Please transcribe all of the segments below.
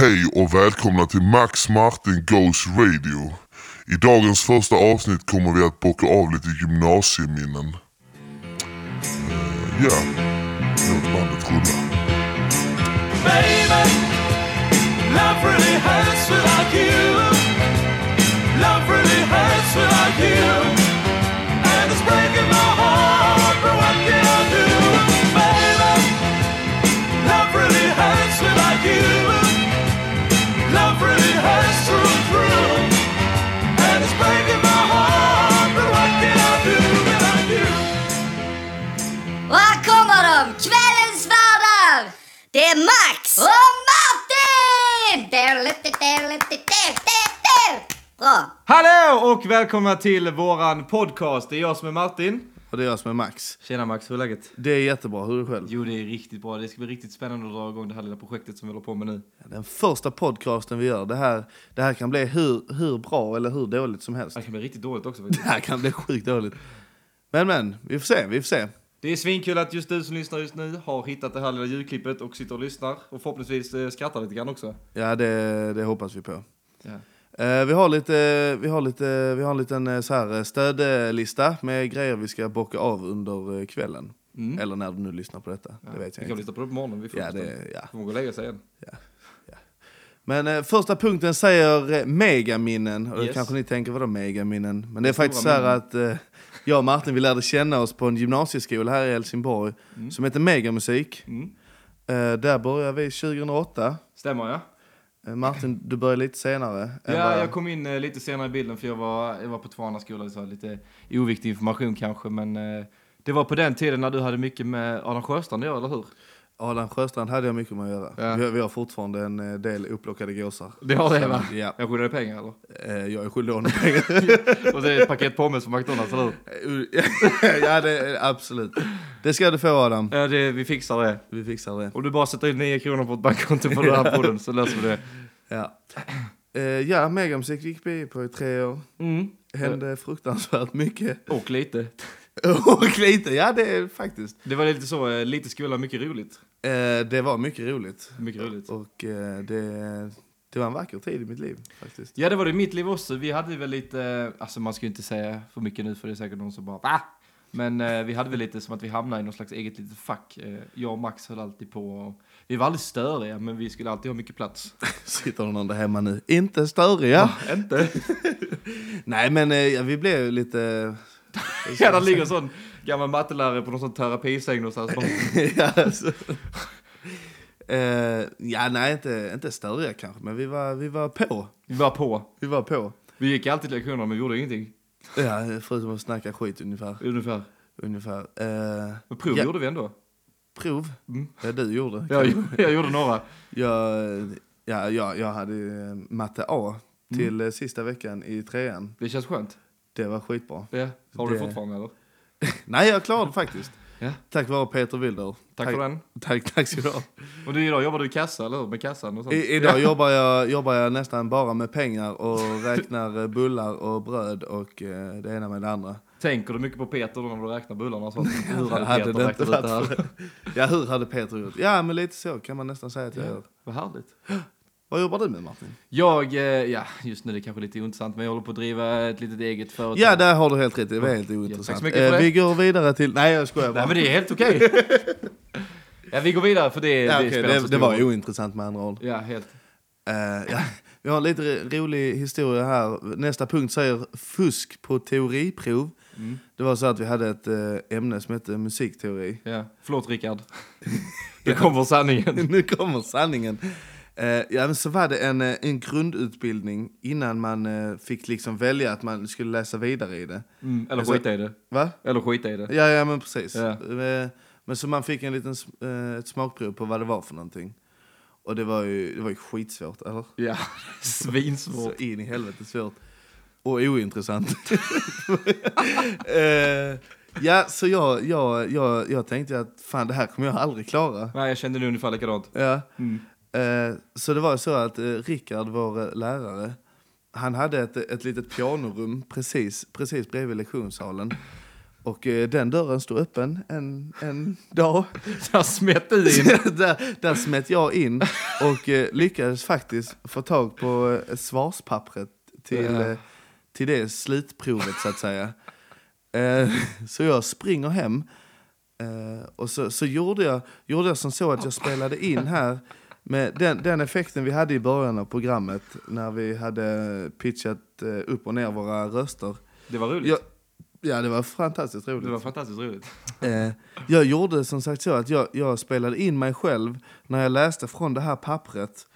Hej och välkomna till Max Martin Goes Radio. I dagens första avsnitt kommer vi att bocka av lite gymnasieminnen. Eh, ja, uh, yeah. låt bandet rulla. Baby, love really hurts without you. Love really hurts without you. Bra. Hallå och välkomna till våran podcast. Det är jag som är Martin. Och det är jag som är Max. Tjena Max, hur är läget? Det är jättebra, hur är det själv? Jo, det är riktigt bra. Det ska bli riktigt spännande att dra igång det här lilla projektet som vi håller på med nu. Den första podcasten vi gör, det här, det här kan bli hur, hur bra eller hur dåligt som helst. Det kan bli riktigt dåligt också Det faktiskt. här kan bli sjukt dåligt. Men men, vi får se, vi får se. Det är svinkul att just du som lyssnar just nu har hittat det här lilla ljudklippet och sitter och lyssnar. Och förhoppningsvis eh, skrattar lite grann också. Ja, det, det hoppas vi på. Ja. Eh, vi har lite, vi har lite, vi har en liten eh, så här eh, stödlista med grejer vi ska bocka av under kvällen. Mm. Eller när du nu lyssnar på detta, det vet vi jag kan inte. lyssna på det på morgonen. Vi får Ja, det, ja. Får man gå och lägga sig igen. Men eh, första punkten säger megaminnen. Och Yes. kanske ni tänker, vadå megaminnen? Men det är faktiskt så här minnen. att eh, jag och Martin vi lärde känna oss på en gymnasieskola här i Helsingborg som heter Megamusik. Mm. Eh, där började vi 2008. Stämmer ja? Eh, Martin, du började lite senare. Ja, jag kom in eh, lite senare i bilden för jag var, jag var på Tvana skola, så lite oviktig information kanske, men eh, det var på den tiden när du hade mycket med Adam Sjöstrand att göra, eller hur? Adam Sjöstrand hade jag mycket med att göra. Ja. Vi, vi har fortfarande en eh, del upplockade gåsar. Det har det va? Ja. Jag skyddade pengar eller? Eh, jag är skyldig honom pengar. Och det är ett paket pommes från McDonalds, eller hur? ja, det absolut. Det ska du få Adam. Ja, det, vi fixar det. Vi fixar det. Om du bara sätter in 9 kronor på ett bankkonto på den här podden så löser vi det. Ja, eh, ja Megamusik gick vi på i tre år. Mm. hände fruktansvärt mycket. Och lite. Och lite, ja det är faktiskt. Det var lite så, eh, lite skola, mycket roligt. Eh, det var mycket roligt. Mycket roligt. Och eh, det, det var en vacker tid i mitt liv faktiskt. Ja, det var det i mitt liv också. Vi hade väl lite, alltså man ska ju inte säga för mycket nu för det är säkert någon som bara va? Men eh, vi hade väl lite som att vi hamnade i någon slags eget litet fack. Eh, jag och Max höll alltid på och, vi var aldrig störiga men vi skulle alltid ha mycket plats. Sitter någon där hemma nu, inte störiga. Inte? Nej men eh, ja, vi blev lite... ja, där ligger en sån gammal mattelärare på någon sån terapisäng någonstans. ja, alltså. eh, ja nej inte, inte störiga kanske men vi var, vi var på. Vi var på. Vi var på. Vi gick alltid till lektionerna men vi gjorde ingenting. Ja, förutom att snacka skit ungefär. Ungefär. ungefär. Eh, Men prov ja, gjorde vi ändå. Prov? Mm. Ja du gjorde. Jag, jag gjorde några. Jag, ja, jag, jag hade eh, matte A Mm. till eh, sista veckan i trean. Det känns skönt. Det var skitbra. Ja. Har du Det- fortfarande eller? Nej, jag klarade det faktiskt. Ja. Tack vare Peter Wilder. Tack för den. Tack, tack ska du ha. Och du, idag jobbar du i kassa, eller hur? Med kassan och sånt? I, idag jobbar, jag, jobbar jag nästan bara med pengar och räknar eh, bullar och bröd och eh, det ena med det andra. Tänker du mycket på Peter då när du räknar bullarna och sånt? Hur hade Hade Peter räknat ut det här? Ja, hur hade Peter gjort? Ja, men lite så kan man nästan säga att jag gör. Vad härligt. Vad jobbar du med Martin? Jag, eh, ja, just nu är det kanske lite ointressant, men jag håller på att driva ett litet eget företag. Ja, där har du helt rätt. Det var helt ointressant. för Eh, vi går vidare till... Nej, jag skojar bara. Nej, men det är helt okej. ja, vi går vidare för det, ja, det spelar det, det var roll. ointressant med andra ord. Ja, helt. Eh, ja, vi har en lite rolig historia här. Nästa punkt säger fusk på teoriprov. Mm. Det var så att vi hade ett eh, ämne som hette musikteori. Ja. Förlåt Rickard. Det kommer sanningen. nu kommer sanningen. Eh, ja, men så var det en, eh, en grundutbildning innan man eh, fick liksom välja att man skulle läsa vidare i det. Mm, eller Alltså- skita i det. Va? Eller skita i det. Ja, ja men precis. Ja. Men så man fick en liten ett smakprov på vad det var för någonting. Och det var ju, det var ju skitsvårt, eller? Ja, svinsvårt. Så in i helvete svårt. Och ointressant. ja, så jag, jag, jag, jag tänkte att fan det här kommer jag aldrig klara. Nej, jag kände nu ungefär likadant. Ja. Mm. Eh, så det var så att eh, Rickard, vår eh, lärare, han hade ett, ett litet pianorum precis, precis bredvid lektionssalen. Och eh, den dörren stod öppen en, en dag. Där smet du in. där, där smet jag in och eh, lyckades faktiskt få tag på eh, svarspappret till, Ja. eh, till det slutprovet så att säga. Så jag springer hem och så, så gjorde, jag, gjorde jag som så att jag spelade in här med den, den effekten vi hade i början av programmet när vi hade pitchat eh, upp och ner våra röster. Det var roligt. Jag, ja, det var fantastiskt roligt. Det var fantastiskt roligt. Eh, jag gjorde som sagt så att jag, jag spelade in mig själv när jag läste från det här pappret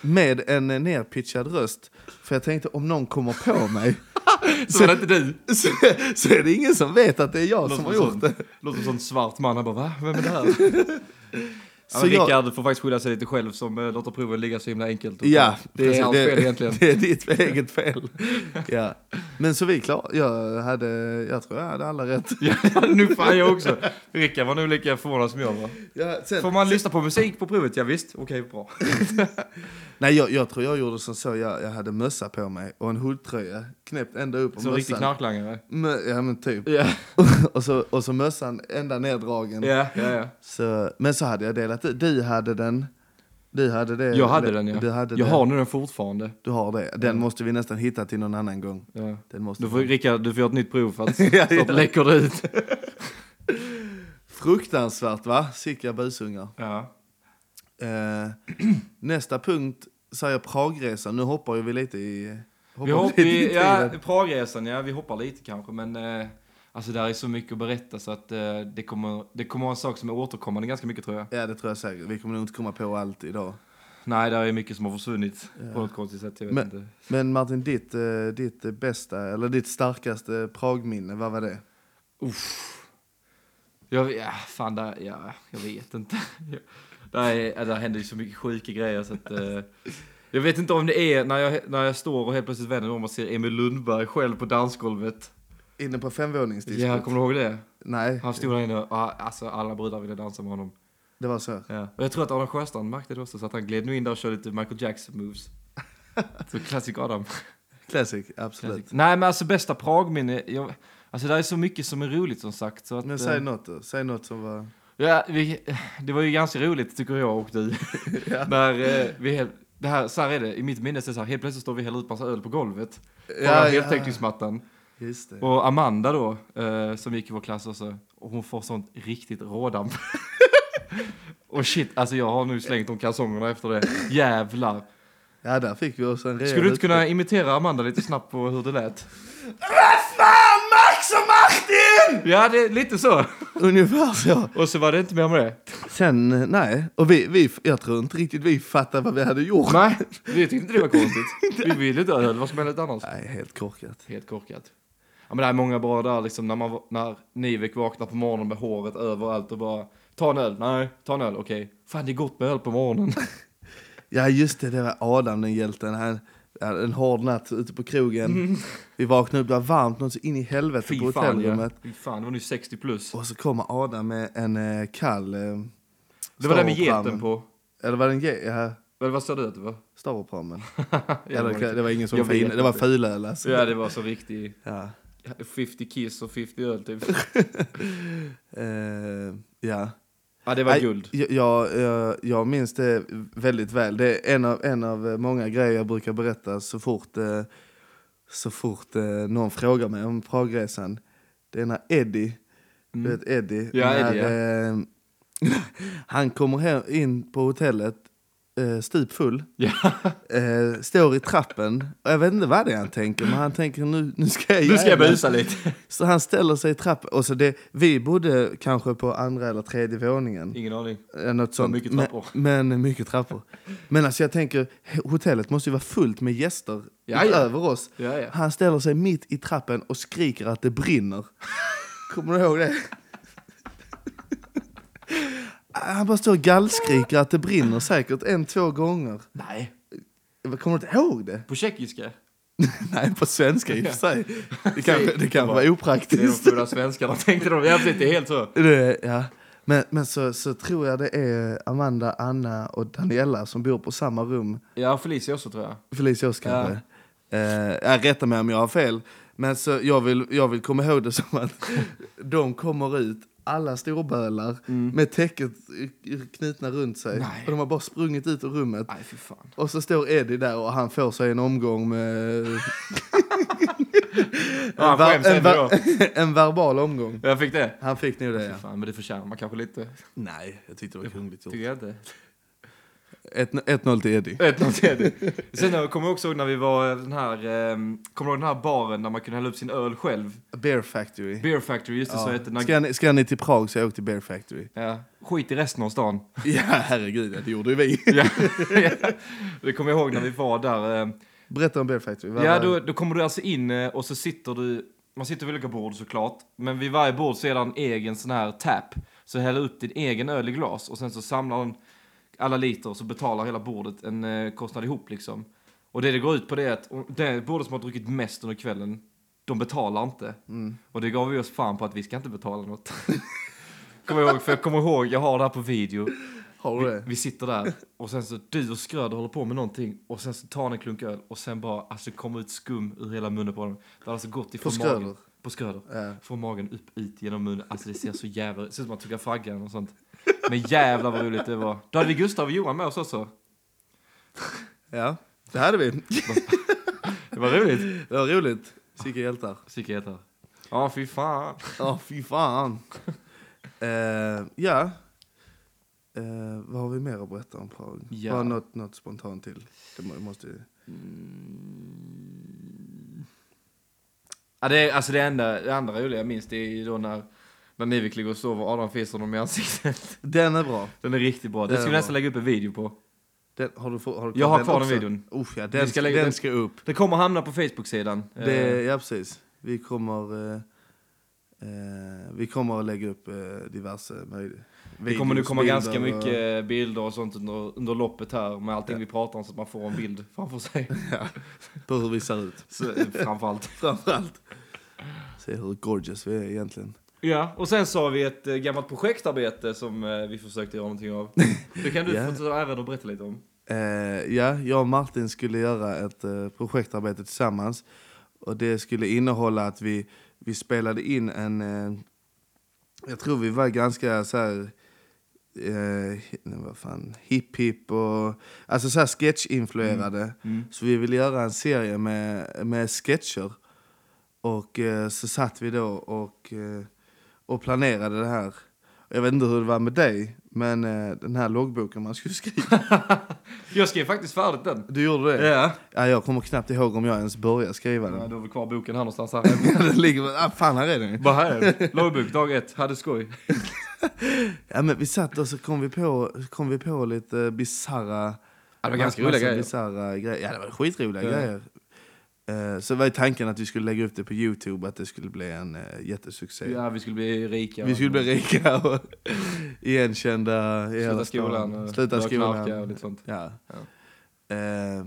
med en nerpitchad röst. För jag tänkte om någon kommer på mig Så var det inte du. så, så är det ingen som vet att det är jag som har gjort det. Låter som en svart man. Han bara, va? Vem är det här? Ja, men jag- Rickard får faktiskt skylla sig lite själv som uh, låter proven ligga så himla enkelt. Ja, det är precis. hans fel egentligen. Det är ditt eget fel. Ja. Men så vi klar. Jag hade, jag tror jag hade alla rätt. Ja, nu fan jag också. Rickard var nog lika förvånad som jag var. Ja, sen, Får man lyssna på musik på provet? Ja, visst, okej, bra. nej, jag, jag tror jag gjorde som så. Jag, jag hade mössa på mig och en hoodtröja knäppt ända upp på Som riktig knarklangare. Ja men typ. Ja, och, så, och så mössan ända neddragen. ja, ja. ja. Så, men så hade jag delat ut. Du hade den. Du hade det. Jag hade den ja. Du, hade jag det. har nu den fortfarande. du har det. Den måste vi nästan hitta till någon annan gång. Ja. Den måste Du får, Rickard, du får göra ett nytt prov för att Ja, ja. läcker det ut. Fruktansvärt va? Sicka busungar. Ja. Eh, nästa punkt säger Pragresan. Nu hoppar vi lite i... Hoppar Vi hopp, lite i vi, ja. Pragresan, ja, vi hoppar lite kanske, men eh, alltså där är så mycket att berätta så att eh, det kommer, det kommer vara en sak som är återkommande ganska mycket tror jag. ja det tror jag säkert. Vi kommer nog inte komma på allt idag. Nej, där är mycket som har försvunnit på något konstigt sätt, jag vet Men- inte. Men Martin, ditt, eh, ditt bästa, eller ditt starkaste Pragminne, vad var det? Jag, ja, fan, där, ja, jag vet inte. där, är, där händer ju så mycket sjuka grejer så att... Eh, jag vet inte om det är när jag, när jag står och helt plötsligt vänder mig om och ser Emil Lundberg själv på dansgolvet. Inne på femvåningsdiskot? Ja, kommer du ihåg det? Nej, Han stod där inne och ah, alltså, alla brudar ville dansa med honom. det var så. Ja. Och jag tror att Adam Sjöstrand märkte det också, så att han gled nu in där och körde lite Michael Jackson moves. så classic Adam. Classic, absolut. Classic. Nej men alltså bästa Pragminne, jag, alltså det är så mycket som är roligt som sagt. Så att, Men eh, säg något då. Säg något som var... Ja, vi, det var ju ganska roligt tycker jag och du. När eh, vi helt, det här, så här är det, i mitt minne är det så här, helt plötsligt står vi och häller ut massa öl på golvet. På Ja, ja, ja. heltäckningsmattan. Och Amanda då, eh, som gick i vår klass också, och hon får sånt riktigt rådamp. och shit, alltså jag har nu slängt om kalsongerna efter det. Jävlar. Ja, där fick vi oss en Skulle du inte kunna imitera Amanda lite snabbt på hur det lät? Fan, Max och Martin! Ja, det är lite så. Ungefär så. Och så var det inte mer med det. Sen, eh, nej. Och vi, vi, jag tror inte riktigt vi fattade vad vi hade gjort. Nej, vi tyckte inte det var konstigt. Vi ville inte ska man helst annars? Nej, helt korkat. Helt korkat. Ja men det är många bra där liksom när man, när Nivek vaknar på morgonen med håret överallt och bara Ta en öl, nej, ta en öl, okej. Fan det är gott med öl på morgonen. Ja, just det. Det var Adam, den hjälten. Han, ja, en hård natt ute på krogen. Vi vaknade upp, det var varmt något så in i helvete på Fy ja. hotellrummet. Fy fan, det var nu 60 plus. Och så kommer Adam med en eh, kall... Eh, Det var det med geten på. Eller var det en ge- ja, Eller vad sa du att det var? Stavoprammen? Ja, Eller, det, var det var ingen som fin, det var fulöl alltså. ja det var så riktig Ja. 50 kiss och 50 öl typ. Eh, ja. Ja det var Nej, guld. Jag, jag, jag, minns det väldigt väl. Det är en av, en av många grejer jag brukar berätta så fort, eh, så fort eh, någon frågar mig om Pragresan. Det är när Eddie, du vet Eddie, Mm. Ja, när, Eddie, eh, han kommer hem, in på hotellet eh, stupfull, Ja. eh, står i trappen, och jag vet inte vad det är han tänker, men han tänker nu, nu ska jag Nu ska jag jävlar." busa lite. Så han ställer sig i trappen, och så det, vi bodde kanske på andra eller tredje våningen. Ingen aning. Eh, Något sånt. mycket trappor. Men, men mycket trappor. Men alltså jag tänker, hotellet måste ju vara fullt med gäster Ja, ja. utöver oss. Ja, ja. Han ställer sig mitt i trappen och skriker att det brinner. Kommer du ihåg det? Han bara står och gallskriker att det brinner säkert en, två gånger. Nej. Kommer du inte ihåg det? På tjeckiska. Nej, på svenska i och för sig. Det kanske, det kanske var Det är de opraktiskt. fulla svenskarna tänkte de. Ja precis, det är helt så. Det, ja. Men, men så, så tror jag det är Amanda, Anna och Daniela som bor på samma rum. Ja, Felicia också tror jag. Felicia också kanske. Ja. Eh, jag rätta mig om jag har fel. Men så jag vill, jag vill komma ihåg det som att de kommer ut, alla storbölar med täcket knutna runt sig. Mm. Nej. Och de har bara sprungit ut ur rummet. Nej. Och så står Eddie där och han får sig en omgång med... Ja, han ver- en, ver- en verbal omgång. Jag fick det? Han fick nog det, ja. fan, men det förtjänar man kanske lite. Nej, jag tyckte det var kungligt gjort. Tycker jag inte. 1-0 till Eddie. Ett något till. Sen jag kommer jag också ihåg när vi var den här, eh, kommer du ihåg den här baren där man kunde hälla upp sin öl själv? Bear Factory. Beer Factory, just det, så Ja. hette den. Ska, ni, ska ni till Prag så jag åker till Bear Factory. Ja, skit i resten av stan. Ja, herregud, det gjorde ju vi. ja. Det kommer jag ihåg när vi var där. Eh, Berätta om Bear Factory. Vad ja, var- då, då kommer du alltså in eh, och så sitter du, man sitter vid olika bord såklart, men vid varje bord så är det en egen sån här tap. Så häller upp din egen öl i glas och sen så samlar de alla liter och så betalar hela bordet en eh, kostnad ihop liksom. Och det det går ut på det är att det bordet som har druckit mest under kvällen, de betalar inte. Mm. Och det gav vi oss fan på att vi ska inte betala något. kommer jag ihåg, för jag kommer ihåg, jag har det här på video. Har du Vi, det? vi sitter där och sen så du och Scröder håller på med någonting och sen så tar han en klunk öl och sen bara alltså kommer ut skum ur hela munnen på honom. Det har alltså gått ifrån På Schröder? magen. På Scröder. Ja. Från magen upp ut genom munnen. Alltså det ser så jävla Det ser ut som att tugga fraggan och sånt. Men jävlar vad roligt det var. Då hade vi Gustav och Johan med oss också. Ja, det hade vi. Det var roligt. Det var roligt. Sicka hjältar. Sicka heter. Ja fy fan. Ja, fy fan. Eh, ja. Eh, vad har vi mer att berätta om Prag? Ja. Bara något, något spontant till. Det må- måste... Ja, det, är, alltså det, enda, det andra roliga jag minns det är ju då när, när Nivik ligger och sover Adam fiser honom i ansiktet. Den är bra. Den är riktigt bra. Den Den ska vi nästan lägga upp en video på. Den, har du, har du Jag har kvar den videon. Usch, ja, den, ska lägga- den den- ska upp. Det kommer hamna på Facebook-sidan. Det, Eh, ja, precis. Vi kommer, eh, eh, vi kommer att lägga upp eh, diverse möjligheter. Det kommer nu komma ganska mycket bilder och sånt under, under loppet här med allting vi pratar om så att man får en bild framför sig. på hur vi ser ut. Så, eh, framförallt. Framförallt. Se hur gorgeous vi är egentligen. Ja, och sen så har vi ett eh, gammalt projektarbete som eh, vi försökte göra någonting av. Det kan du Ja. få ta även och berätta lite om. Eh, ja, jag och Martin skulle göra ett eh, projektarbete tillsammans. Och det skulle innehålla att vi, vi spelade in en... Eh, jag tror vi var ganska så här... Eh, vad fan, hip hip och... Alltså så här sketch-influerade. Så vi ville göra en serie med, med sketcher. Och så satt vi då och, och planerade det här. Jag vet inte hur det var med dig, men eh, den här loggboken man skulle skriva. Jag skrev faktiskt färdigt den. Du gjorde det? Ja. Ja, jag kommer knappt ihåg om jag ens började skriva ja den. du har väl kvar boken här någonstans här. den ligger ah, fan här är den. Bara här. Loggbok, dag ett. Hade skoj. Ja men vi satt och så kom vi på, kom vi på lite bisarra... Ja, det var ganska roliga grejer. Grejer. Ja det var skitroliga Ja. grejer. Eh, så var tanken att vi skulle lägga upp det på Youtube, att det skulle bli en uh, jättesuccé. Ja, vi skulle bli rika. Vi skulle bli rika och igenkända i hela Sluta stan. skolan. och Sluta skolan. och lite sånt. Ja. Ja. Eh,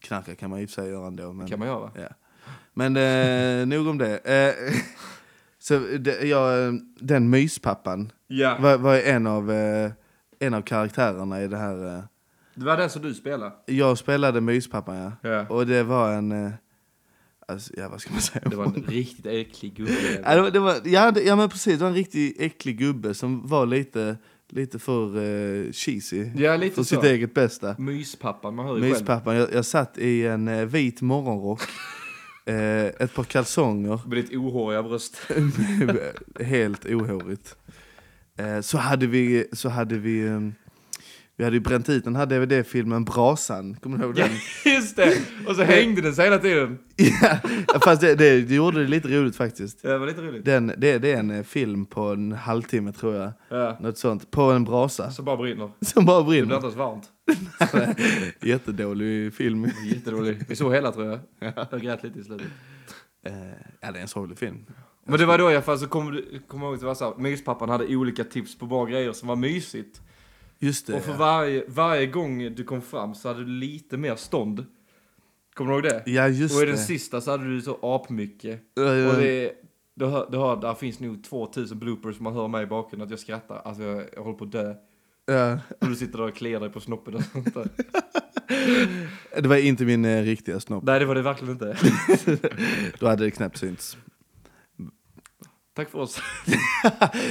knarka kan man i och för sig göra ändå. Men... kan man göra. Ja. Men eh, nog om det. Eh, så det, jag, den myspappan Ja. var, var en, av, eh, en av karaktärerna i det här. Det var den som du spelade. Jag spelade myspappan ja. Ja. Och det var en... Eh, alltså, ja vad ska man säga? Det var en riktigt äcklig gubbe. ja, det var, det var, ja, det, ja men precis, det var en riktigt äcklig gubbe som var lite, lite för eh, cheesy. Ja, lite för så. sitt eget bästa. Myspappan, man hör ju. Myspappan, jag, jag satt i en eh, vit morgonrock. Eh, ett par kalsonger. Med ditt ohåriga bröst. Helt ohårigt. Så hade vi, så hade vi, eh, vi hade ju bränt ut den här DVD-filmen Brasan, kommer du ihåg Ja, den? just det! Och så hängde den sig hela tiden. ja, fast det, det, det gjorde det lite roligt faktiskt. Det var lite roligt. Den, det, det är en eh, film på en halvtimme tror jag, Ja. något sånt, på en brasa Så bara brinner. som bara Det blir brinner. inte ens varmt. Jättedålig film. Jätteroligt. Vi såg hela tror jag. Jag grät lite i slutet. Eh, ja, det är en sorglig film. Men det var då i alla fall så kommer du kommer ihåg att det var så här, myspappan hade olika tips på bra grejer som var mysigt. Just det, Och för ja. varje, varje gång du kom fram så hade du lite mer stånd. Kommer du ihåg det? Ja, just och i det. den sista så hade du så apmycket. Ja, ja. Och det, du hör, du hör, där finns nog 2000 bloopers man hör mig i bakgrunden att jag skrattar. Alltså jag, jag håller på att dö. Ja. Och du sitter där och kliar dig på snoppen och sånt där. Det var inte min eh, riktiga snopp. Nej, det var det verkligen inte. Då hade det knappt synts. Tack för oss.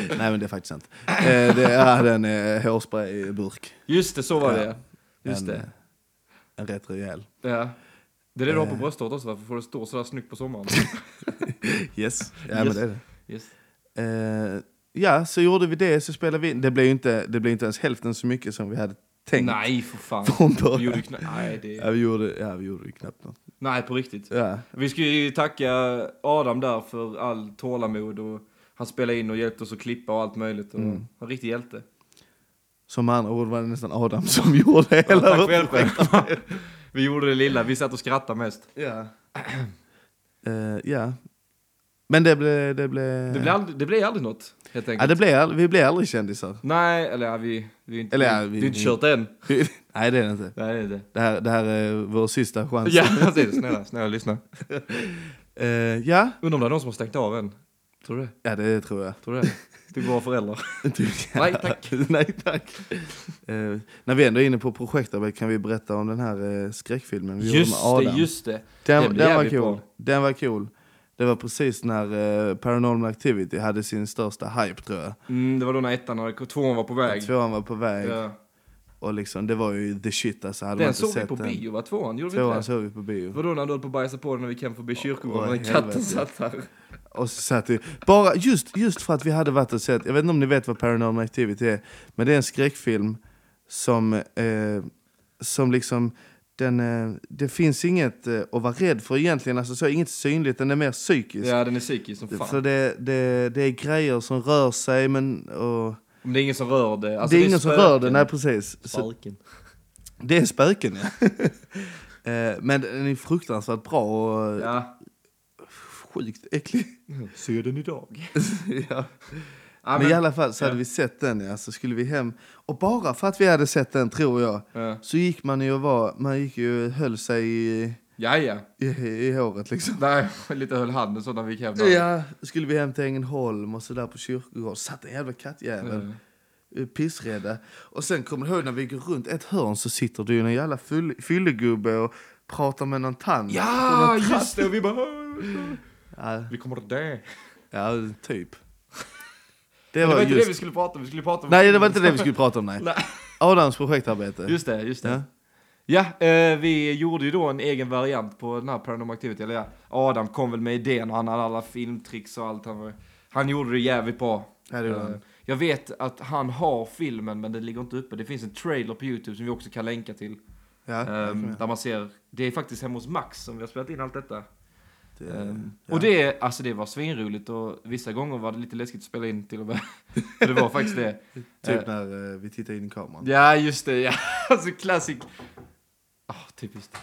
Nej men det är faktiskt sant. Eh, det, hade en eh, hårsprayburk. Just det, så var det. Just en, det. eh, En rätt rejäl. Ja. Det är det du har på Eh. bröstet också, varför får det stå sådär snyggt på sommaren? Yes. Ja men Yes. det är det. Yes. Eh, ja, så gjorde vi det, så spelade vi in. Det blev ju inte, det blev inte ens hälften så mycket som vi hade tänkt. Nej, för fan. Från Vi gjorde kna- Nej, det... Ja, vi gjorde, ja, vi gjorde knappt något. Nej, på riktigt. Ja. Vi ska ju tacka Adam där för all tålamod och han spelade in och hjälpte oss att klippa och allt möjligt. Och Mm. En riktig hjälte. Som andra ord var det nästan Adam som gjorde hela Ja, tack för hjälpen. vi gjorde det lilla, vi satt och skrattade mest. Ja. Eh, ja. Men det blev... Det blev, Det blev aldrig, det blev aldrig något, helt enkelt. ja, det ald- vi blev aldrig kändisar. Nej, eller ja, vi, vi, är inte, Eller ja, vi, vi- vi, inte vi- kört än. Nej, det är det inte. Nej, det är det. Det här, det här är vår sista chans. Ja, precis. Snälla, snälla lyssna. Eh, ja. Undrar om det är någon som har stängt av än. Tror du det? ja, det tror jag. Tror du det? Till våra föräldrar. Nej, tack. Nej, tack. Eh, när vi ändå är inne på projektarbete kan vi berätta om den här eh, skräckfilmen vi Just gjorde med det, Adam. just det. Den, Det blev den var cool. Den var cool. Det var precis när eh, Paranormal Activity hade sin största hype tror jag. Mm, det var då när ettan hade, tvåan var på väg. Tvåan var på väg Ja. och liksom, det var ju the shit alltså. Hade man Den inte såg vi sett på den. bio va? Tvåan, gjorde vi Tvåan inte det? såg vi på bio. Vadå när du höll på att bajsa på den när vi hem förbi kyrkogården? När katten satt där. Och så satt vi, bara just, just för att vi hade varit och sett, jag vet inte om ni vet vad Paranormal Activity är, men det är en skräckfilm som, eh, som liksom, den, eh, det finns inget eh, att vara rädd för egentligen, alltså så, inget synligt, den är mer psykisk. Ja, den är psykisk som För fan. det, det, det är grejer som rör sig men, och, Men det är ingen som rör det. Alltså, det är ingen som rör det, spöken. nej precis. Så, Spöken. det är spöken ja. eh, men den är fruktansvärt bra och Ja. sjukt äcklig. Se den idag. ja. Ja, men, i alla fall så hade ja. vi sett den ja, så skulle vi hem. Och bara för att vi hade sett den tror jag, Ja. så gick man ju och var, man gick ju höll sig i, Ja, ja. i, i håret liksom. Nej, lite höll handen så när vi gick hem. Ja, skulle vi hem till Ängelholm och så där på kyrkogården, satt en jävla kattjävel. Ja. pissrädda. Och sen kommer du ihåg när vi går runt ett hörn så sitter det ju en jävla full, fyllegubbe och pratar med någon tant. Ja, någon just det! Och vi bara... Ja, Vi kommer att dö. ja typ. Det Det var, inte det just... vi skulle prata om. Vi skulle prata om... Nej, det var inte det vi skulle prata om, nej. Nej. Adams projektarbete. Just det, just det. Ja. Ja, eh, vi gjorde ju då en egen variant på den här Paranormal Activity. Eller ja, Adam kom väl med idén och han hade alla filmtricks och allt. Han, var, han gjorde det jävligt bra. Ja, det gjorde Eh. Jag vet att han har filmen men den ligger inte uppe. Det finns en trailer på Youtube som vi också kan länka till. Ja, kommer. där man ser, det är faktiskt hemma hos Max som vi har spelat in allt detta. Det- Ehm, ja. Och det, alltså det var svinroligt och vissa gånger var det lite läskigt att spela in till och med. Det var faktiskt det. Typ Eh, när eh, vi tittar in i kameran. Ja, just det. Ja. Alltså classic. Ah, typiskt.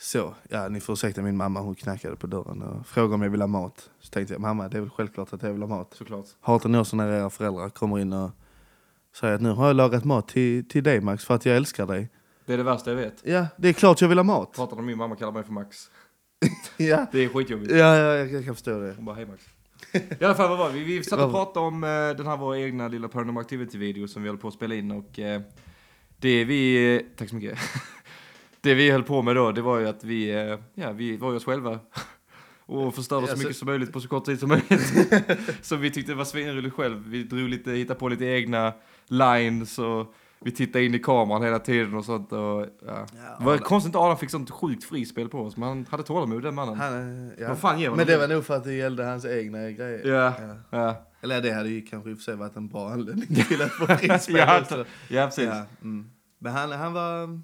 Så, ja ni får ursäkta min mamma, hon knackade på dörren och frågade om jag vill ha mat. Så tänkte jag, mamma det är väl självklart att jag vill ha mat. Såklart. Hatar ni också när era föräldrar kommer in och säger att nu har jag lagat mat till, till dig Max för att jag älskar dig. Det är det värsta jag vet. Ja, det är klart jag vill ha mat. Pratar om min mamma kallar mig för Max. Ja, Det är skitjobbigt. ja, ja jag, jag kan förstå det. Hon bara, hej Max. I alla fall, vad var vi? Vi satt och pratade om eh, den här vår egna lilla Paranormal Activity-video som vi höll på att spela in och eh, det vi, eh, tack så mycket. det vi höll på med då, det var ju att vi, eh, ja, vi var ju oss själva. Och förstörde så Alltså- mycket som möjligt på så kort tid som möjligt. så vi tyckte det var svinroligt själv. Vi drog lite, hittade på lite egna lines och vi tittade in i kameran hela tiden och sånt. Och, ja. det var konstigt att Adam fick sånt sjukt frispel på oss, men han hade tålamod den mannen. Han, eh, ja. Vad fan ger man Men det var nog för att det gällde hans egna grejer. Ja, Ja. ja. Eller det hade ju kanske i och för sig varit en bra anledning till att få frispel Ja, också. ja, precis. Ja, mm. Men han, han var...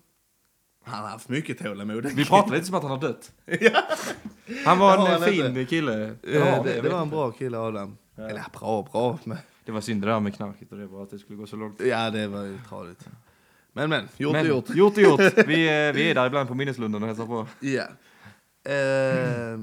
Han har haft mycket tålamod. Vi pratade lite som att han har dött. Han var Det en fin inte. kille. Ja, det, det vet var en bra kille Adam. Eller ja, bra bra. Men, Det var synd det där med knarket och det var att det skulle gå så långt. ja det var ju tradigt. Men men, gjort Men, är gjort. Gjort är gjort. Vi, är- vi är där ibland på minneslunden och hälsar på. Ja. Eh,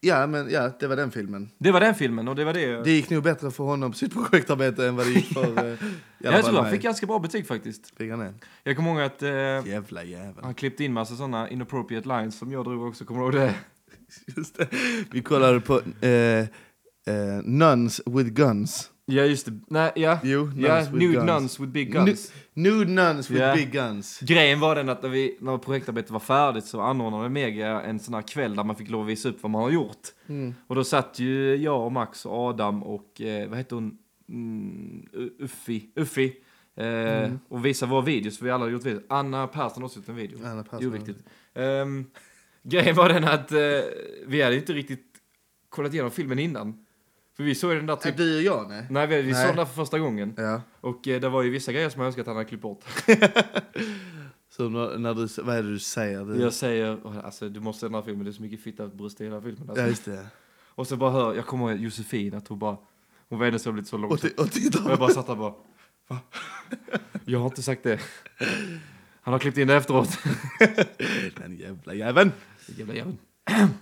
ja men ja, det var den filmen. Det var den filmen och det var det. Det gick nog bättre för honom på sitt projektarbete än vad det gick för... Eh, jag tror han fick ganska bra betyg faktiskt. Fick han det? Jag kommer ihåg att eh, Jävla jävel. han klippte in massa sådana inappropriate lines som jag drog också. Kommer du ihåg det? Just det. Vi kollade på eh, eh, Nuns with Guns. Ja, just det. Nej, ja. Jo, nuns ja, with nude guns. nuns with big guns. Nude nuns with Ja. big guns. Grejen var den att när, vi, när projektarbetet var färdigt så anordnade Mega en sån här kväll där man fick lov att visa upp vad man har gjort. Mm. Och då satt ju jag och Max och Adam och, eh, vad hette hon, mm, U- Uffi, Uffi eh, Mm. och visade våra videos, för vi alla hade gjort videos. Anna Persson har också gjort en video. Anna Persson. Jo, viktigt. Um, grejen var den att eh, vi hade inte riktigt kollat igenom filmen innan. För vi såg den där typ... Du och jag, nej. Nej, vi, vi såg Nej. den där för första gången. Ja. Och eh, det var ju vissa grejer som jag önskade att han hade klippt bort. Så när, när du, vad är det du säger? Du, Jag säger, "Åh, alltså du måste se den här filmen, det är så mycket fitta bröst i hela filmen. Alltså. Ja, just det. Och så bara hör, jag kommer ihåg Josefin, att hon bara, hon vände sig om lite så Och, långt. och titta Och jag bara satt där och bara, va? Jag har inte sagt det. Han har klippt in det efteråt. Den jävla jäveln. Jävla jäveln.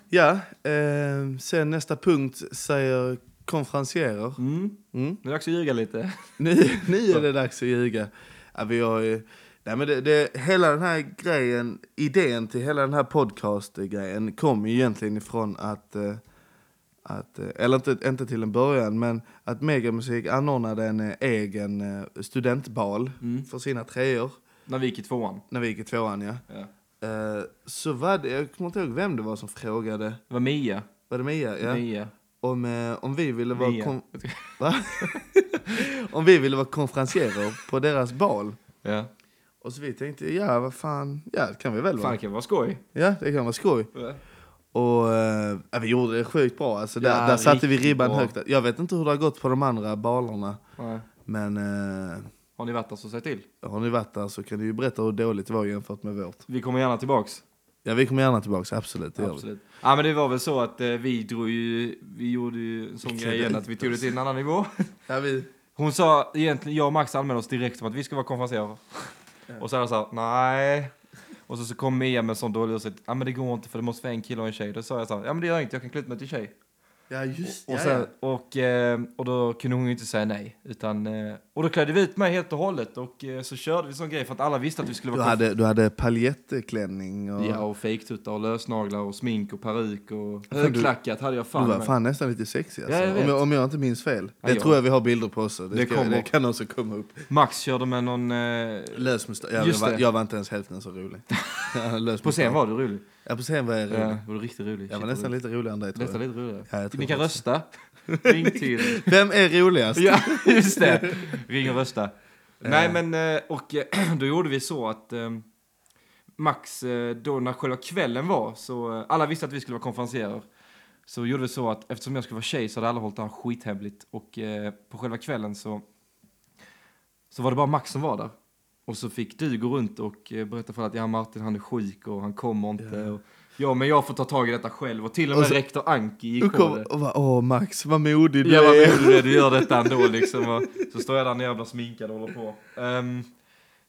Ja, eh, sen nästa punkt säger konferencierer. Mm. Mm. Nu är det dags att ljuga lite. Nu, nu är det dags att ljuga. Ja, vi har ju, nej, men det, det, hela den här grejen, idén till hela den här podcast-grejen kom ju egentligen ifrån att, eh, att eh, eller inte, inte till en början, men att Megamusik anordnade en eh, egen studentbal Mm. för sina treor När vi gick i tvåan. när vi gick i tvåan. Ja. Ja. Så var det, jag kommer inte ihåg vem det var som frågade, Det var Mia. var det Mia? Ja. Mia. Om, eh, om vi ville vara kon- Va? om vi ville vara konferencierer på deras bal. Ja. Och så vi tänkte, ja vad fan, ja det kan vi väl Fan, vara. det kan vara skoj. Ja, det kan vara skoj. Och eh, ja, vi gjorde det sjukt bra. Alltså, där, Ja, där satte vi riktigt ribban bra. högt. Jag vet inte hur det har gått på de andra balarna. Nej. Men eh, Har ni varit där så säg till. har ni varit där så kan ni ju berätta hur dåligt det var jämfört med vårt. Vi kommer gärna tillbaks. Ja, vi kommer gärna tillbaks, absolut. Det. Absolut. Ja men det var väl så att eh, vi drog ju, vi gjorde ju en sån grej igen att vi tog det till en annan nivå. Ja, vi, Hon sa egentligen, jag och Max anmälde oss direkt som att vi ska vara konferenser. Och så jag här, nej. Och så, så kom Mia med en sån dålig ursäkt, ja men det går inte för det måste vara en kille och en tjej. Då sa jag så här, ja men det gör inget, jag kan klippa mig till tjej. Ja, just Och, ja, sen, ja. och, eh, och då kunde hon ju inte säga nej. Utan, eh, och då klädde vi ut mig helt och hållet och eh, så körde vi sån grej för att alla visste att vi skulle Du vara hade, du hade paljettklänning och... Ja, och fejktuttar och lösnaglar och smink och peruk och du- högklackat hade jag Du fan var med. fan nästan lite sexig alltså. Ja, jag om, jag, om jag inte minns fel. Ja, det jag- tror jag vi har bilder på också. Det, Det ska, det kan också komma upp. Max körde med någon... Eh, Lös mustasch. Ja, jag, var, jag var inte ens hälften så rolig. Ja, på scen var du rolig. Ja, på scen var jag rolig. Ja, var du riktigt rolig. Jag var nästan lite roligare än dig tror Nästan jag. lite roligare. Ja, jag tror Ni kan faktiskt. rösta. Ring till... Vem är roligast? ja, just det. Ring och rösta. Nej, men eh, och eh, då gjorde vi så att eh, Max, då när själva kvällen var, så alla visste att vi skulle vara konferenserer. Så gjorde vi så att eftersom jag skulle vara tjej så hade alla hållit det här skithemligt. Och eh, på själva kvällen så, så var det bara Max som var där. Och så fick du gå runt och eh, berätta för att ja, Martin han är sjuk och han kommer inte. Och, ja, men jag får ta tag i detta själv. Och till och med Och så- rektor Anki gick Och på det. och bara, åh Max, vad modig du Ja, vad är. menar du? Du gör detta ändå liksom. Och så står jag där nere och blir sminkad och håller på. Ehm,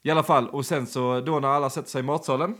I alla fall, och sen så då när alla sätter sig i matsalen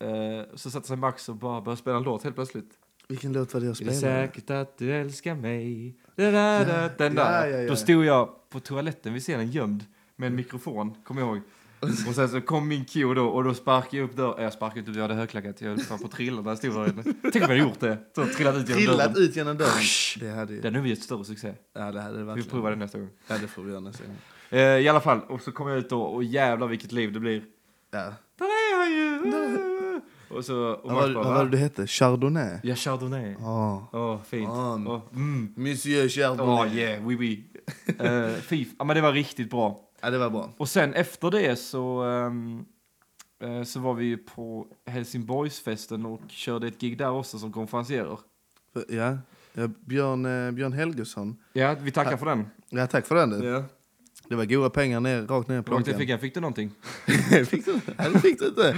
eh, så sätter sig Max och bara börjar spela en låt helt plötsligt. Vilken låt var det jag Är det spelade? säkert att du älskar mig? Da, da, da. Den där. Ja, ja, ja. Då stod jag på toaletten vid scenen gömd med en mikrofon, kommer jag ihåg. Och sen så kom min cue då och då sparkade jag upp dörren. Jag sparkade inte upp, jag hade högklackat. Jag höll fan på att trilla när jag stod där inne. Tänk om jag hade gjort det. Så trillat ut genom Trillat dörren. ut genom dörren. Det hade ju... Den har vi ett större succé. Ja, det hade det Vi verkligen. provar det nästa gång. Ja, det får vi göra nästa gång. Eh, I alla fall, och så kom jag ut då och jävlar vilket liv det blir. Ja. Där är han ju! Och så, och Vad Max var, bara, vad var det va? du hette? Chardonnay? Ja, Chardonnay. Ja. Åh, fint. Åh, mm. Monsieur Chardonnay. Åh, yeah, oui, oui. uh, fy, ja men det var riktigt bra. Ja, det var bra. Och sen efter det så, ehm, eh, så var vi ju på Helsingborgsfesten och körde ett gig där också som konferencierer. Ja. ja Björn, eh, Björn Helgesson. Ja, vi tackar för den. Ja, tack för den. du. Ja. Det var goda pengar ner, rakt ner i plånkan. fickan, fick du någonting? fick du? Ja, det fick du inte.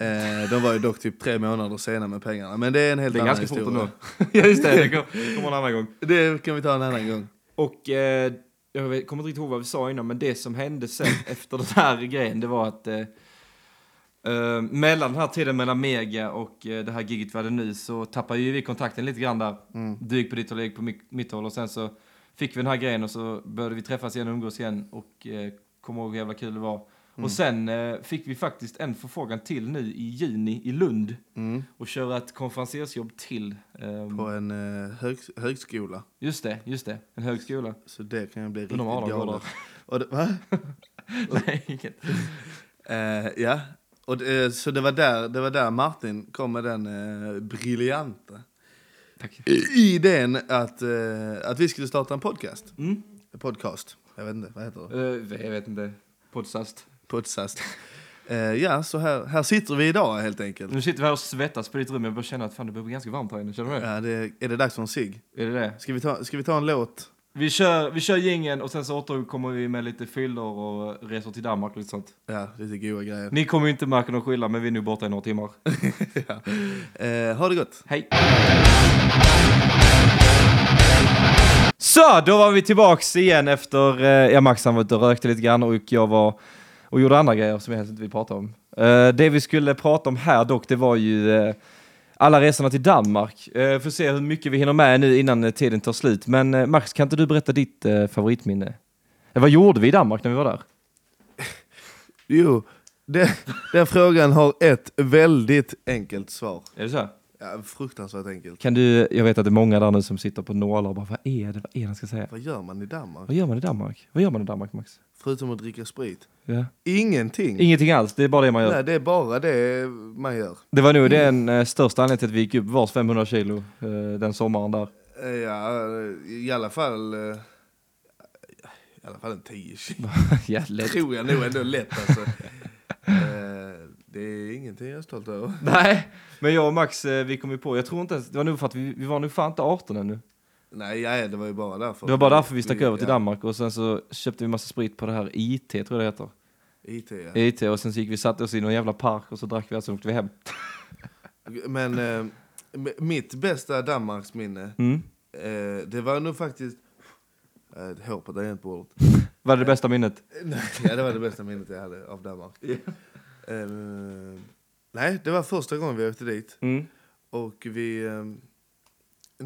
Eh, de var ju dock typ tre månader sena med pengarna. Men det är en helt Det är annan ganska fort historia. ändå. ja, just det. Det kom- kommer en annan gång. Det kan vi ta en annan gång. Och eh, jag vet, kommer inte riktigt ihåg vad vi sa innan, men det som hände sen efter den här grejen, det var att eh, eh, mellan den här tiden mellan Mega och eh, det här giget vi hade nu så tappade ju vi kontakten lite grann där. Du gick på ditt håll, jag gick på mitt, mitt håll och sen så fick vi den här grejen och så började vi träffas igen och umgås igen och eh, kommer ihåg hur jävla kul det var. Och sen eh, fick vi faktiskt en förfrågan till nu i juni i Lund. Mm. Och köra ett konferenciersjobb till. ehm, På en eh, hög, högskola. Just det, just det. En högskola. Så det kan ju bli riktigt galet. Och det, va? Nej, inget. Eh, ja, och det, så det var, där, det var där Martin kom med den eh, briljanta Tack. idén att, eh, att vi skulle starta en podcast. Mm. Podcast, jag vet inte, vad heter det? Eh, jag vet inte. Podcast. Podcast. Eh, ja, så här, här sitter vi idag helt enkelt. Nu sitter vi här och svettas på ditt rum. Jag börjar känna att fan, det börjar bli ganska varmt här inne. Känner du det? Ja, det, är det dags för en cigg? Är det det? Ska vi ta, ska vi ta en låt? Vi kör, vi kör gängen och sen så återkommer vi med lite fyllor och resor till Danmark och lite sånt. Ja, lite goda grejer. Ni kommer ju inte märka någon skillnad, men vi är nu borta i några timmar. ja. eh, ha det gott. Hej! Så, då var vi tillbaks igen efter, eh, ja Max han var ute och rökte lite grann och jag var och gjorde andra grejer som jag helst inte vill prata om. Eh, det vi skulle prata om här dock, det var ju eh, alla resorna till Danmark. Uh, får se hur mycket vi hinner med nu innan tiden tar slut. Men Max, kan inte du berätta ditt favoritminne? Vad gjorde vi i Danmark när vi var där? Jo, det, den frågan har ett väldigt enkelt svar. Är det så? Ja, fruktansvärt enkelt. Kan du, jag vet att det är många där nu som sitter på nålar och bara, vad är det, vad är det han ska säga? Vad gör man i Danmark? Vad gör man i Danmark? Vad gör man i Danmark, Max? Förutom att dricka sprit? Ja. Ingenting. Ingenting alls, det är bara det man gör. Nej, det är bara det man gör. Det var nog den eh, största anledningen till att vi gick upp vars 500 kilo eh, den sommaren där. Eh, Ja, i alla fall... eh, I alla fall en 10 kilo. ja, lätt. Tror jag nog ändå lätt alltså. Det är ingenting jag är stolt över. Nej, men jag och Max, eh, vi kom ju på, jag tror inte ens, det var nog för att vi, vi var nog fan inte 18 ännu. Nej, ja, det var ju bara därför. Det var bara därför vi stack över till ja, Danmark och sen så köpte vi massa sprit på det här IT, tror jag det heter. IT, ja. IT och sen så gick vi satte oss i någon jävla park och så drack vi och så åkte vi hem. Men eh, mitt bästa Danmarksminne, Mm. eh, det var nog faktiskt... Eh, hår på tangentbordet. Vad är det bästa minnet? Nej, ja, det var det bästa minnet jag hade av Danmark. Eh, nej, det var första gången vi åkte dit. Mm. Och vi... ehm,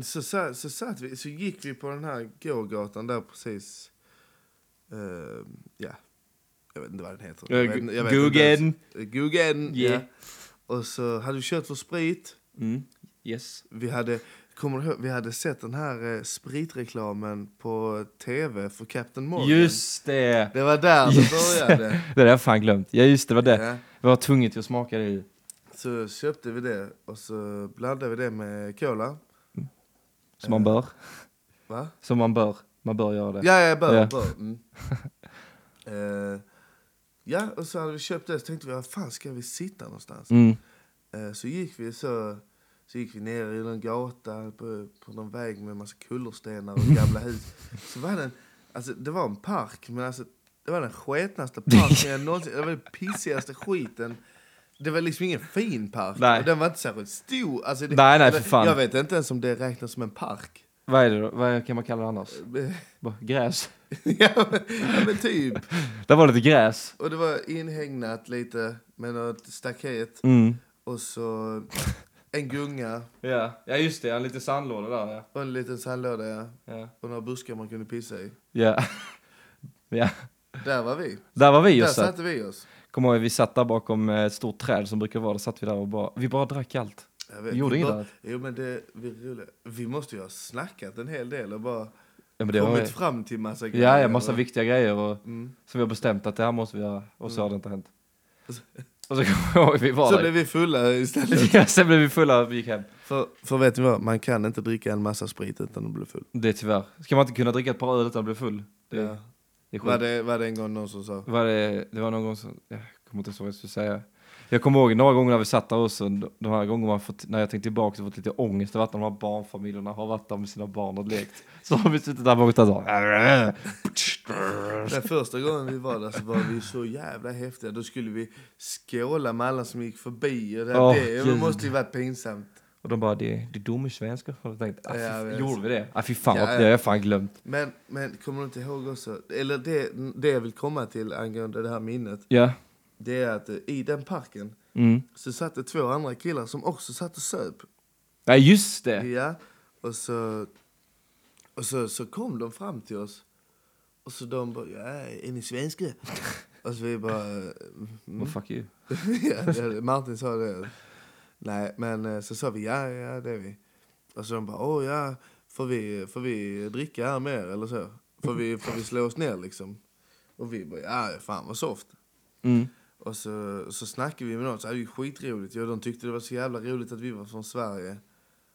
så, så, så, satt vi, så gick vi på den här gågatan där precis... ehm, ja, jag vet inte vad den heter. Jag vet inte- jag vet inte Guggen. Guggen, Yeah. ja. Och så hade vi kört för sprit. Mm. Yes. Vi hade, kommer du ihåg, vi hade sett den här eh, spritreklamen på tv för Captain Morgan. Just det! Det var där det Just började. Det där har jag fan glömt. Ja just det, var det. Ja. Vi var tvungna till att smaka det ju. Så köpte vi det och så blandade vi det med cola. Som man bör. Va? Som man bör. Man bör göra det. Ja, ja, bör, Ja. bör. Mm. Eh, ja, och så hade vi köpt det så tänkte vi, var fan ska vi sitta någonstans? Mm. Eh, så gick vi så, så gick vi ner i någon gata på, på någon väg med massa kullerstenar och gamla hus. Så var det en, alltså det var en park, men alltså det var den sketnaste parken jag någonsin, det var den pissigaste skiten. Det var liksom ingen fin park. Nej. Och den var inte särskilt stor. Alltså det, Nej, nej, för fan. Jag vet inte ens om det räknas som en park. Vad är det då? Vad kan man kalla det annars? Gräs. ja, men, ja, men typ. Där var lite gräs. Och det var inhägnat lite med något staket. Mm. Och så en gunga Ja. ja, just det. En liten sandlåda där ja. och en liten sandlåda ja. Ja. och några buskar man kunde pissa i. Ja. ja. Där var vi. Där var vi Där och satt. satte vi oss. Kommer ihåg, vi satt där bakom ett stort träd som brukar vara. Där satt vi där och bara, vi bara drack allt. Jag vet, Vi gjorde vi inget bara- annat. Jo men det, vi, roliga. vi måste ju ha snackat en hel del och bara Ja, men det var, kommit fram till massa grejer. ja, ja, massa och- viktiga grejer och, Mm. som vi har bestämt att det här måste vi göra. Och så har det inte hänt. Och så kommer jag ihåg, vi var Så där. blev vi fulla istället. Ja, sen blev vi fulla och vi gick hem. för, för vet ni vad, man kan inte dricka en massa sprit utan att bli full. Det är tyvärr. Ska man inte kunna dricka ett par öl utan att bli full? Det, Ja. det är Var det, var det en gång någon som sa? Var det, det var någon gång som, jag kommer inte ihåg vad jag skulle säga. Jag kommer ihåg några gånger när vi satt där också, de här gångerna man fått, när jag tänkte tillbaka så fått lite ångest över att de här barnfamiljerna har varit där med sina barn och lekt. Så har vi suttit där borta så. Den första gången vi var där så var vi så jävla häftiga. Då skulle vi skåla med alla som gick förbi. Och det, Åh, det gud. måste ju varit pinsamt. Och de bara, det, det är dumma svenskar. Och jag tänkte, ah, Ja, gjorde vi det? Ah, fy fan, ja. det har jag fan glömt. Men, men kommer du inte ihåg också, eller det, det jag vill komma till angående det här minnet. Ja. Det är att eh, i den parken Mm. så satt det två andra killar som också satt och söp. Ja, just det. Ja, och så, och så, så kom de fram till oss. Och så de bara, ja, är ni svenska? Och så vi bara... mm, Well, fuck you. ja, det- Martin sa det. Nej, men eh, så sa vi ja, ja det är vi. Och så de bara, åh ja, får vi, får vi dricka här mer eller så? Får vi, får vi slå oss ner liksom? Och vi bara, ja fan vad soft. Mm. Och så, så snackade vi med någon, så hade vi skitroligt. Ja, de tyckte det var så jävla roligt att vi var från Sverige.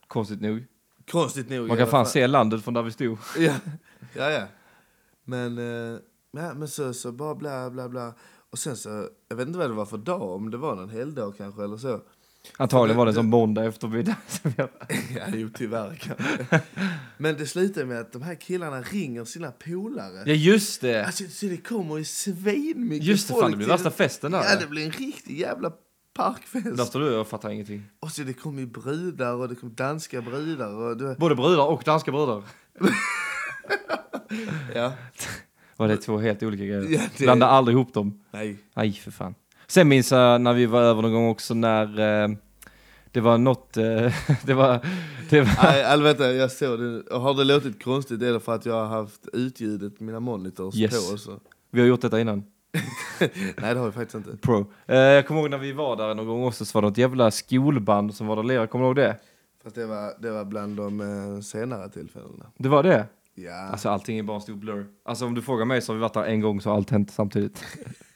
Konstigt nog. Konstigt nog. Man kan fan se landet från där vi stod. Ja, ja. ja. Men, eh, ja, men så, så bara bla bla bla. Och sen så, jag vet inte vad det var för dag, om det var någon helgdag kanske eller så. Antagligen var det som måndag eftermiddag. Ja, jo tyvärr kanske. Men det slutar med att de här killarna ringer sina polare. ja just det! Alltså så det kommer ju svinmycket Just det, fan det blir värsta festen där. Ja, det blir en riktig jävla Där parkfest. står du och fattar ingenting. Och så det kommer ju brudar och det kommer danska brudar och det, Både brudar och danska brudar. ja. Var det två helt olika grejer? Ja, det- Blanda aldrig ihop dem. Nej. Nej, för fan. Sen minns jag när vi var över någon gång också när eh, det var något, eh, det var, det var, Nej, helvete, jag såg det. Har det låtit konstigt är det för att jag har haft utljudet mina monitors Yes. på. och Så. vi har gjort detta innan. Nej, det har jag faktiskt inte. Pro. Eh, jag kommer ihåg när vi var där någon gång också så var det något jävla skolband som var där och lirade, kommer du ihåg det? Fast det var, det var bland de eh, senare tillfällena. Det var det? Ja, Alltså allting är bara en stor blur. Alltså om du frågar mig så har vi varit där en gång så har allt hänt samtidigt.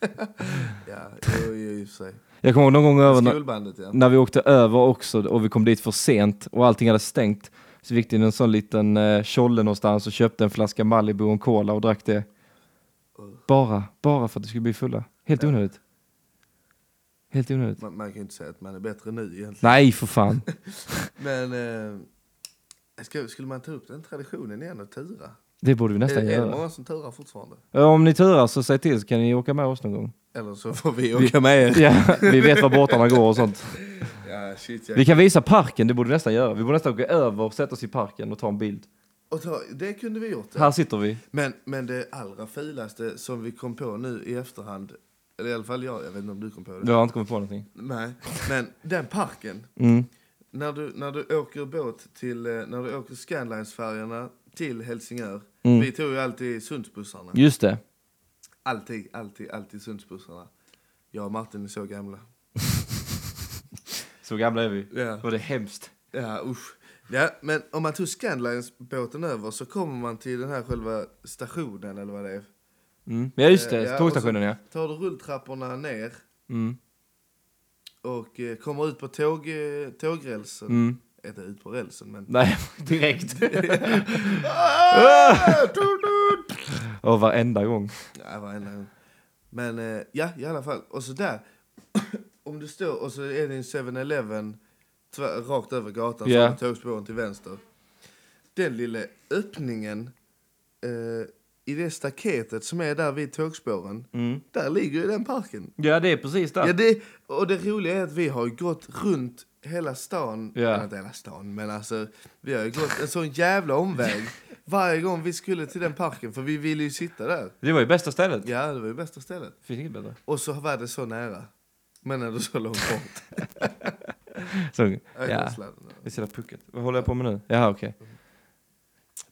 ja, jo, jo, i och för sig. Jag kommer ihåg någon gång över när, ja. när vi åkte över också och vi kom dit för sent och allting hade stängt. Så vi gick till en sån liten eh, tjolle någonstans och köpte en flaska Malibu och en cola och drack det. Bara, bara för att det skulle bli fulla. Helt onödigt. Helt onödigt. Man, man kan ju inte säga att man är bättre nu egentligen. Nej, för fan. Men eh, ska, skulle man ta upp den traditionen igen och tura? Det borde vi Är, nästan är det göra. många som turar fortfarande? Ja, Om ni turar så säg till så kan ni åka med oss någon gång. Eller så får vi åka med er. Ja, vi vet var båtarna går och sånt. Ja, shit. Vi kan visa parken, det borde vi nästan göra. Vi borde nästan åka över och sätta oss i parken och ta en bild. och ta, det kunde vi gjort. Ja. Här sitter vi. Men, men det allra filaste som vi kom på nu i efterhand, eller i alla fall jag, jag vet inte om du kom på det. Vi har inte kommit på någonting. Nej, men den parken, Mm. När du, när du åker båt till, eh, när du åker Scandlines-färjorna till Helsingör, Mm. vi tog ju alltid Sundsbussarna. Just det. Alltid, alltid, alltid Sundsbussarna. Jag och Martin är så gamla. Så gamla är vi. Ja. Och det är hemskt. Ja, usch. Ja, men om man tog Scandlines-båten över så kommer man till den här själva stationen eller vad det är. Mm. Ja just Eh, det, ja, tågstationen ja. Tar du rulltrapporna ner Mm. Och eh, kommer ut på tåg, eh, tågrälsen. Mm. Inte ut på rälsen men... Nej, direkt. Ah, och varenda gång. Ja, varenda gång. Men eh, ja, i alla fall. Och så där. Om du står och så är det en 7-Eleven tvär- rakt över gatan Ja. så har tågspåren till vänster. Den lilla öppningen eh, i det staketet som är där vid tågspåren. Mm. Där ligger ju den parken. Ja det är precis där. Ja, det, och det roliga är att vi har gått runt hela stan, Ja. inte hela stan, men alltså vi har ju gått en sån jävla omväg varje gång vi skulle till den parken för vi ville ju sitta där. Det var ju bästa stället. Ja, det var ju bästa stället. Finns inget bättre. Och så var det så nära. Men ändå så långt bort. Så, ja. Det är så pucket. Vad håller jag på med nu? Jaha okej.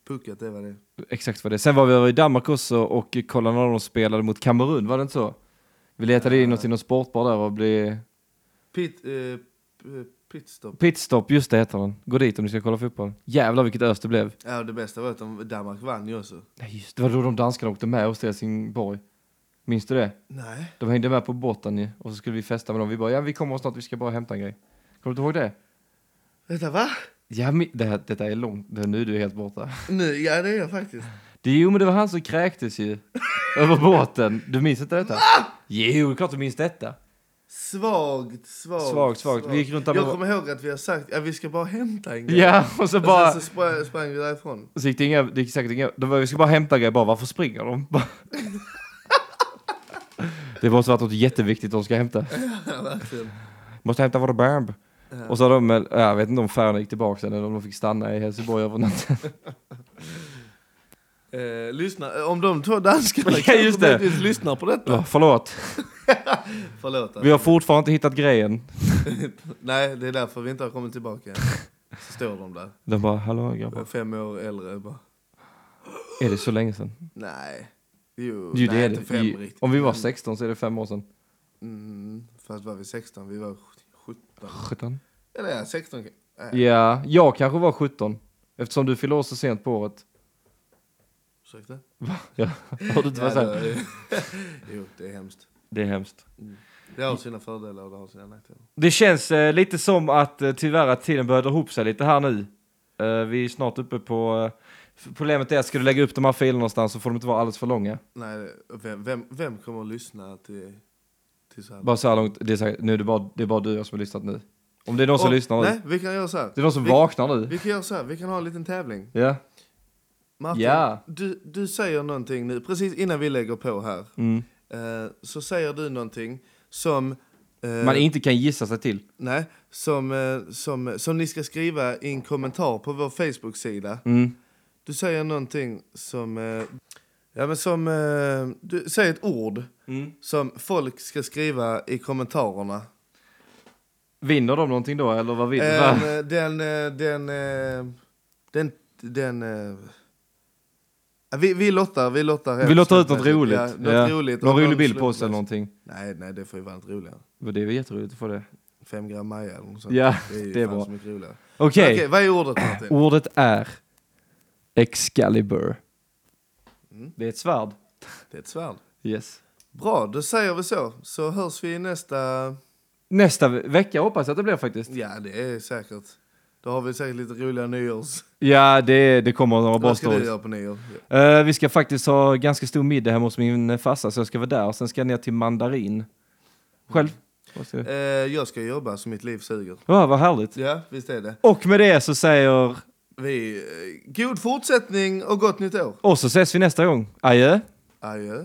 Pucket, det var det. Exakt vad det är. Sen var vi över i Danmark också och kollade när de spelade mot Kamerun, var det inte så? Vi letade in oss i någon sportbar där och blev... Pit, eh, p- pitstop. Pitstop, just det heter den. Gå dit om ni ska kolla fotboll. Jävlar vilket ös det blev. Ja, det bästa var att de, Danmark vann ju också. Nej just det, var då de danskarna åkte med oss till Helsingborg. Minns du det? Nej. De hängde med på båten ju, och så skulle vi festa med dem. Vi bara, ja vi kommer snart, vi ska bara hämta en grej. Kommer du inte ihåg det? Vänta, va? Ja, men, det här, detta är långt, det, nu är du helt borta. Nu, ja det är jag faktiskt. Det, jo men det var han som kräktes ju. över båten. Du minns inte detta? Jo, klart du minns detta. Svagt, svagt. Svagt, svagt. Vi gick runt där Jag kommer ihåg att vi har sagt att vi ska bara hämta en grej. Ja, och så Och bara... sen så sprang, sprang vi därifrån. Så gick det inga, det gick säkert inga, det var, vi ska bara hämta grejer, bara varför springer de? Bara- det måste varit något jätteviktigt de ska hämta. Ja, verkligen. Måste hämta våra barb. Och så har de, ja, jag vet inte om färjan gick tillbaka sen eller om de fick stanna i Helsingborg över natten. Eh, lyssna, eh, om de två danskarna Ja, kanske just det. lyssnar på detta. Ja, förlåt, Förlåt. alltså. vi har fortfarande inte hittat grejen. Nej, det är därför vi inte har kommit tillbaka än. Så står de där. De bara, hallå grabbar, Fem år äldre bara. är det så länge sedan? Nej. Jo, Jo, nej, det är det. fem Jo. Om vi var men- 16 så är det fem år sedan. Mm, fast var vi 16? Vi var 17. 17? Eller ja, 16. Äh, Ja, jag kanske var 17. Eftersom du fyller år så sent på året. Ursäkta? Ja, har du inte säger? det- jo, det är hemskt. Det är hemskt. Det har sina fördelar och det har sina nackdelar. Det känns eh, lite som att eh, tyvärr att tiden börjar dra ihop sig lite här nu. Eh, vi är snart uppe på... Eh, problemet är att ska du lägga upp de här filerna någonstans så får de inte vara alldeles för långa. Nej, vem, vem, vem kommer att lyssna till? Bara så här långt, det är, så här, nu är det, bara, det är bara du och jag som har lyssnat nu. Om det är någon som Och- lyssnar nu. Nej, vi kan göra så här. Det är någon som vi, vaknar nu. Vi kan göra så här, vi kan ha en liten tävling. Ja. Martin, Ja. du, du säger någonting nu, precis innan vi lägger på här. Mm. Eh, så säger du någonting som... eh, Man inte kan gissa sig till. Nej, som, eh, som, som ni ska skriva i en kommentar på vår Facebook-sida. Mm. Du säger någonting som... Eh, ja, men som... Eh, du säger ett ord Mm. som folk ska skriva i kommentarerna. Vinner de någonting då eller vad vinner Eh, va? den... eh, Den... eh, Den... Den... eh, vi, vi lottar, vi lottar. helt Vi låter ut något slumpmässigt. roligt. Ja, något Ja. roligt. Någon Och rolig bild på oss slumpmässigt. eller någonting. Nej, nej, det får ju vara något roligare. Men Det är ju jätteroligt att få det. Fem gram Maja eller något sånt. Ja, det är, ju det är fan bra. så mycket roligare. Okej, Okej, vad är ordet Martin? ordet är Excalibur. Mm. Det är ett svärd. Det är ett svärd. Yes. Bra, då säger vi så. Så hörs vi nästa... Nästa ve- vecka hoppas jag att det blir faktiskt. Ja, det är säkert. Då har vi säkert lite roliga nyårs... Ja, det, det kommer några bra Vad ska du stories. göra på nyår? Eh, vi ska faktiskt ha ganska stor middag hemma hos min farsa, så jag ska vara där. Sen ska jag ner till Mandarin. Själv? Ska du? Eh, jag ska jobba så mitt liv suger. Ja, vad härligt. Ja, visst är det. Och med det så säger... Vi, eh, god fortsättning och gott nytt år. Och så ses vi nästa gång. Adjö. Adjö.